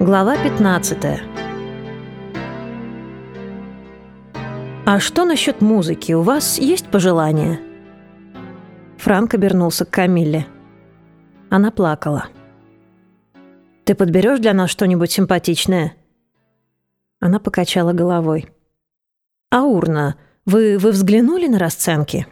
Глава 15 «А что насчет музыки? У вас есть пожелания?» Франк обернулся к Камилле. Она плакала. «Ты подберешь для нас что-нибудь симпатичное?» Она покачала головой. «А урна, вы, вы взглянули на расценки?»